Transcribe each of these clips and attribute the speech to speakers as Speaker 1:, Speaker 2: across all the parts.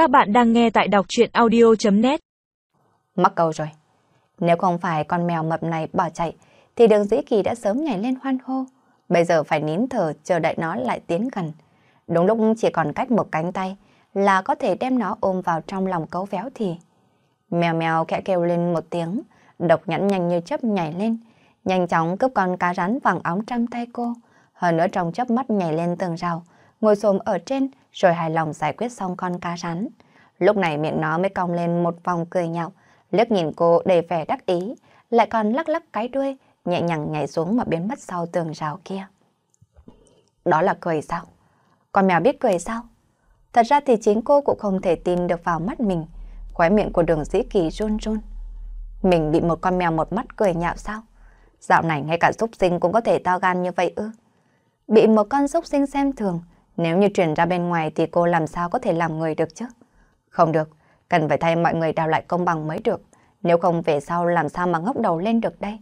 Speaker 1: Các bạn đang nghe tại đọc chuyện audio.net
Speaker 2: Mắc câu rồi. Nếu không phải con mèo mập này bỏ chạy, thì đường dĩ kỳ đã sớm nhảy lên hoan hô. Bây giờ phải nín thở chờ đợi nó lại tiến gần. Đúng lúc chỉ còn cách một cánh tay là có thể đem nó ôm vào trong lòng cấu véo thì. Mèo mèo khẽ kêu lên một tiếng, độc nhẫn nhanh như chớp nhảy lên, nhanh chóng cướp con cá rắn vàng óng trong tay cô. Hơn nữa trong chớp mắt nhảy lên tường rào, ngồi xồm ở trên rồi hài lòng giải quyết xong con cá rắn. Lúc này miệng nó mới cong lên một vòng cười nhạo, liếc nhìn cô đầy vẻ đắc ý, lại còn lắc lắc cái đuôi, nhẹ nhàng nhảy xuống mà biến mất sau tường rào kia. Đó là cười sao? Con mèo biết cười sao? Thật ra thì chính cô cũng không thể tin được vào mắt mình. Khóe miệng của đường dĩ kỳ run run. Mình bị một con mèo một mắt cười nhạo sao? Dạo này ngay cả xúc sinh cũng có thể to gan như vậy ư? Bị một con xúc sinh xem thường, nếu như truyền ra bên ngoài thì cô làm sao có thể làm người được chứ? Không được, cần phải thay mọi người đào lại công bằng mới được. Nếu không về sau làm sao mà ngóc đầu lên được đây?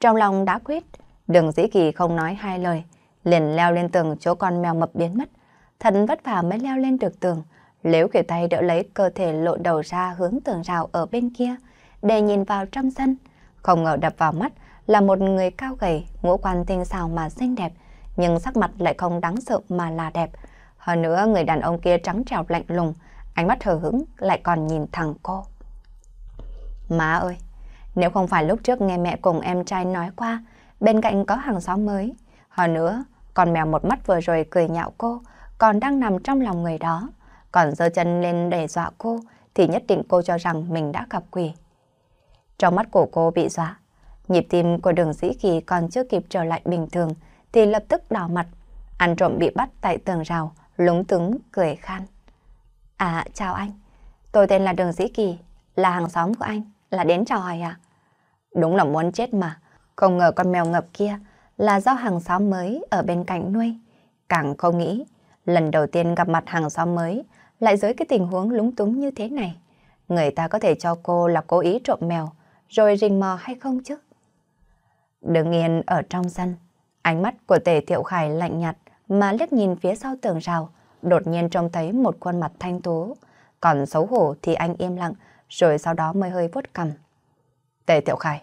Speaker 2: Trong lòng đã quyết, đường dĩ kỳ không nói hai lời, liền leo lên tường chỗ con mèo mập biến mất. Thật vất vả mới leo lên được tường, Liễu kiểu tay đỡ lấy cơ thể lộ đầu ra hướng tường rào ở bên kia, để nhìn vào trong sân. Không ngờ đập vào mắt là một người cao gầy, ngũ quan tinh xào mà xinh đẹp, nhưng sắc mặt lại không đáng sợ mà là đẹp. Hơn nữa người đàn ông kia trắng trào lạnh lùng, ánh mắt hờ hững lại còn nhìn thẳng cô. Má ơi, nếu không phải lúc trước nghe mẹ cùng em trai nói qua, bên cạnh có hàng xóm mới. Hơn nữa, con mèo một mắt vừa rồi cười nhạo cô, còn đang nằm trong lòng người đó. Còn giơ chân lên để dọa cô, thì nhất định cô cho rằng mình đã gặp quỷ. Trong mắt của cô bị dọa, nhịp tim của đường dĩ kỳ còn chưa kịp trở lại bình thường, thì lập tức đỏ mặt. Ăn trộm bị bắt tại tường rào, lúng túng, cười khan. À, chào anh. Tôi tên là Đường Dĩ Kỳ, là hàng xóm của anh, là đến chào hỏi à? Đúng là muốn chết mà. Không ngờ con mèo ngập kia là do hàng xóm mới ở bên cạnh nuôi. Càng không nghĩ, lần đầu tiên gặp mặt hàng xóm mới lại dưới cái tình huống lúng túng như thế này. Người ta có thể cho cô là cố ý trộm mèo, rồi rình mò hay không chứ? Đứng yên ở trong sân, ánh mắt của tề thiệu khải lạnh nhạt mà liếc nhìn phía sau tường rào, đột nhiên trông thấy một khuôn mặt thanh tú. Còn xấu hổ thì anh im lặng, rồi sau đó mới hơi vuốt cầm Tề thiệu Khải.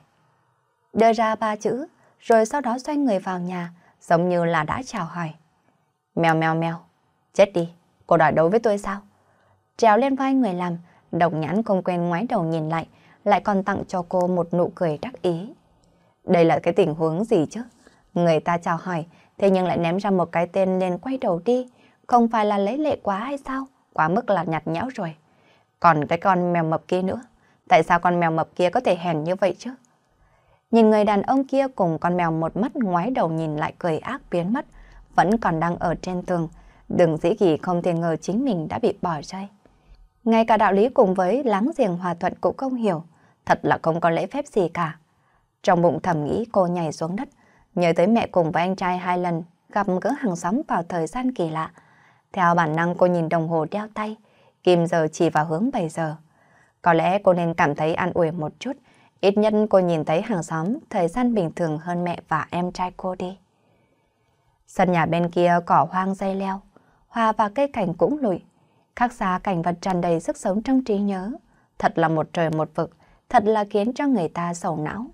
Speaker 2: Đưa ra ba chữ, rồi sau đó xoay người vào nhà, giống như là đã chào hỏi. Mèo mèo mèo, chết đi, cô đòi đấu với tôi sao? Trèo lên vai người làm, độc nhãn không quen ngoái đầu nhìn lại, lại còn tặng cho cô một nụ cười đắc ý. Đây là cái tình huống gì chứ? Người ta chào hỏi, thế nhưng lại ném ra một cái tên liền quay đầu đi, không phải là lấy lệ quá hay sao? Quá mức là nhạt nhẽo rồi. Còn cái con mèo mập kia nữa, tại sao con mèo mập kia có thể hèn như vậy chứ? Nhìn người đàn ông kia cùng con mèo một mắt ngoái đầu nhìn lại cười ác biến mất, vẫn còn đang ở trên tường. Đừng dĩ kỳ không thể ngờ chính mình đã bị bỏ rơi. Ngay cả đạo lý cùng với láng giềng hòa thuận cũng không hiểu, thật là không có lễ phép gì cả. Trong bụng thầm nghĩ cô nhảy xuống đất, nhớ tới mẹ cùng với anh trai hai lần gặp gỡ hàng xóm vào thời gian kỳ lạ. Theo bản năng cô nhìn đồng hồ đeo tay, kim giờ chỉ vào hướng 7 giờ. Có lẽ cô nên cảm thấy an ủi một chút, ít nhất cô nhìn thấy hàng xóm thời gian bình thường hơn mẹ và em trai cô đi. Sân nhà bên kia cỏ hoang dây leo, hoa và cây cảnh cũng lụi, khác xa cảnh vật tràn đầy sức sống trong trí nhớ. Thật là một trời một vực, thật là khiến cho người ta sầu não.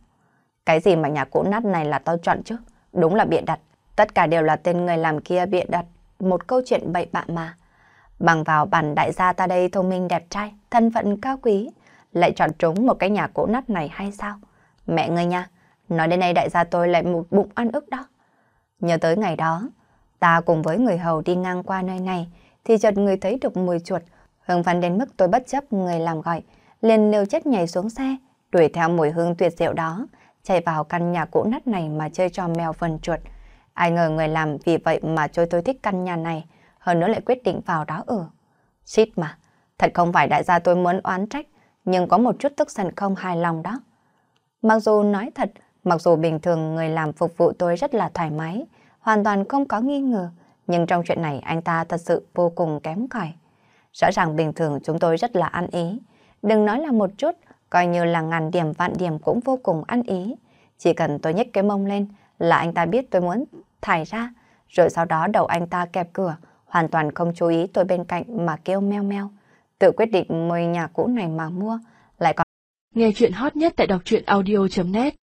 Speaker 2: Cái gì mà nhà cũ nát này là tao chọn chứ? Đúng là bịa đặt. Tất cả đều là tên người làm kia bịa đặt một câu chuyện bậy bạ mà. Bằng vào bản đại gia ta đây thông minh đẹp trai, thân phận cao quý, lại chọn trúng một cái nhà cũ nát này hay sao? Mẹ ngươi nha, nói đến đây đại gia tôi lại một bụng ăn ức đó. Nhớ tới ngày đó, ta cùng với người hầu đi ngang qua nơi này, thì chợt người thấy được mùi chuột, hưng phấn đến mức tôi bất chấp người làm gọi, liền liều chết nhảy xuống xe, đuổi theo mùi hương tuyệt diệu đó, chạy vào căn nhà cũ nát này mà chơi trò mèo vần chuột. Ai ngờ người làm vì vậy mà trôi tôi thích căn nhà này, hơn nữa lại quyết định vào đó ở. Shit mà, thật không phải đại gia tôi muốn oán trách, nhưng có một chút tức giận không hài lòng đó. Mặc dù nói thật, mặc dù bình thường người làm phục vụ tôi rất là thoải mái, hoàn toàn không có nghi ngờ, nhưng trong chuyện này anh ta thật sự vô cùng kém cỏi. Rõ ràng bình thường chúng tôi rất là ăn ý, đừng nói là một chút, coi như là ngàn điểm vạn điểm cũng vô cùng ăn ý. Chỉ cần tôi nhếch cái mông lên là anh ta biết tôi muốn thải ra, rồi sau đó đầu anh ta kẹp cửa, hoàn toàn không chú ý tôi bên cạnh mà kêu meo meo. tự quyết định mời nhà cũ này mà mua, lại còn...
Speaker 1: Nghe chuyện hot nhất tại đọc truyện audio.net